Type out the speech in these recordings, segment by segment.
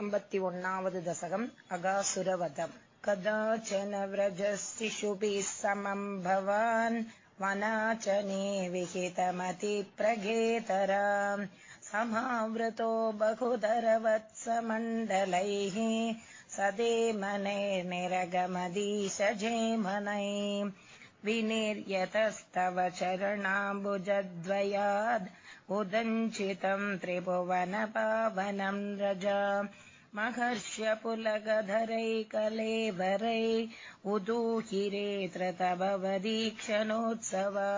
अम्बति ओन्नावद् दशकम् अगासुरवधम्। कदाचन व्रजशिशुभिः समम् भवान् वनाचने विहितमतिप्रगेतरा समावृतो बहुधरवत्समण्डलैः सदेमनैर्निरगमदीशजेमनै विनिर्यतस्तव चरणाम्बुजद्वयाद् उदञ्चितम् त्रिभुवनपावनम् रजा। महर्ष्यपुलगधरैकलेवरै उदूहिरेत्र भवदीक्षणोत्सवा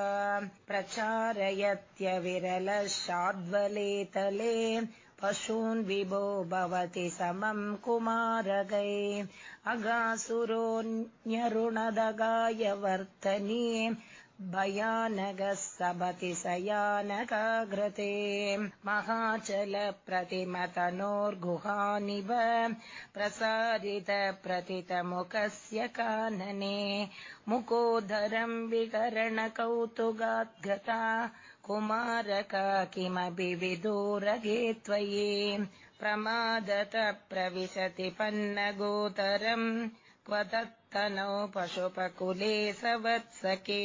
प्रचारयत्यविरलशाद्वलेतले पशून् विभो भवति समम् कुमारगै। अगासुरोऽन्यरुणदगाय वर्तनी भयानगः सबति सयानकाग्रते। महाचलप्रतिमतनोर्गुहानिव प्रसारितप्रतितमुखस्य कानने। मुकोदरम् विकरणकौतुगाद्गता कुमारका किमपि विदूरगे त्वयि प्रमादत प्रविशति पन्नगोतरम् क्व तत्तनौ पशुपकुले सवत्सके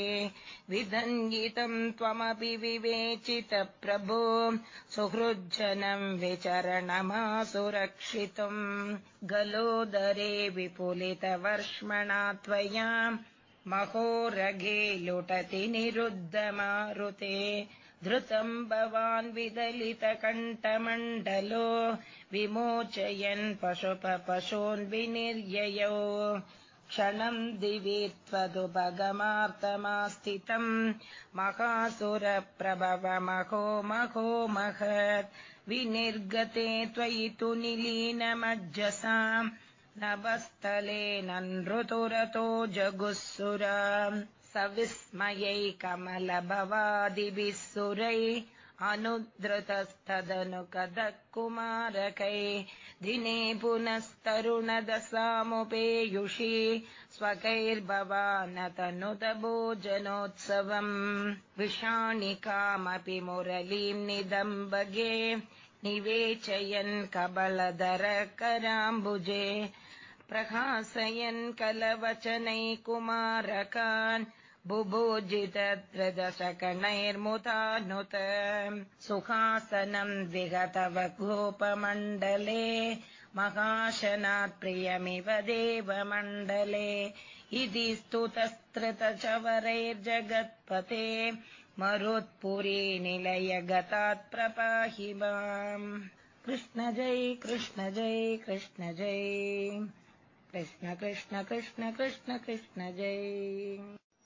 विदङ्गितम् त्वमपि विवेचित प्रभो सुहृज्जनम् विचरणमासुरक्षितुम् गलोदरे विपुलितवर्ष्मणा त्वया महोरगे लुटति निरुद्धमारुते। धृतम् भवान् विदलितकण्ठमण्डलो विमोचयन् पशुप पशून् विनिर्ययौ। क्षणम् दिवि त्वदुपगमार्तमास्थितम् महासुरप्रभवमहो महो महत्। विनिर्गते त्वयि तु निलीनमज्जसा नभस्थले नृतुरतो जगुःसुरा। सविस्मयै कमलभवादिभिः सुरै अनुद्रुतस्तदनु कदः कुमारकै दिने पुनस्तरुणदशामुपेयुषि स्वकैर्भवानतनुत भोजनोत्सवम् विषाणिकामपि मुरलीम् निदम्बगे निवेचयन् कबलधर कराम्बुजे प्रहासयन् कलवचनै कुमारकान् बुभोजितदशकणैर्मुतानुत सुखासनम् विगतव गोपमण्डले महाशनात् प्रियमिव देवमण्डले। इति स्तुतस्तृतचवरैर्जगत्पते मरुत्पुरी निलय गतात् प्रपाहि माम्। कृष्ण जय कृष्ण जय कृष्ण जय। कृष्ण कृष्ण कृष्ण कृष्ण कृष्ण जय